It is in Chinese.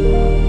嗯。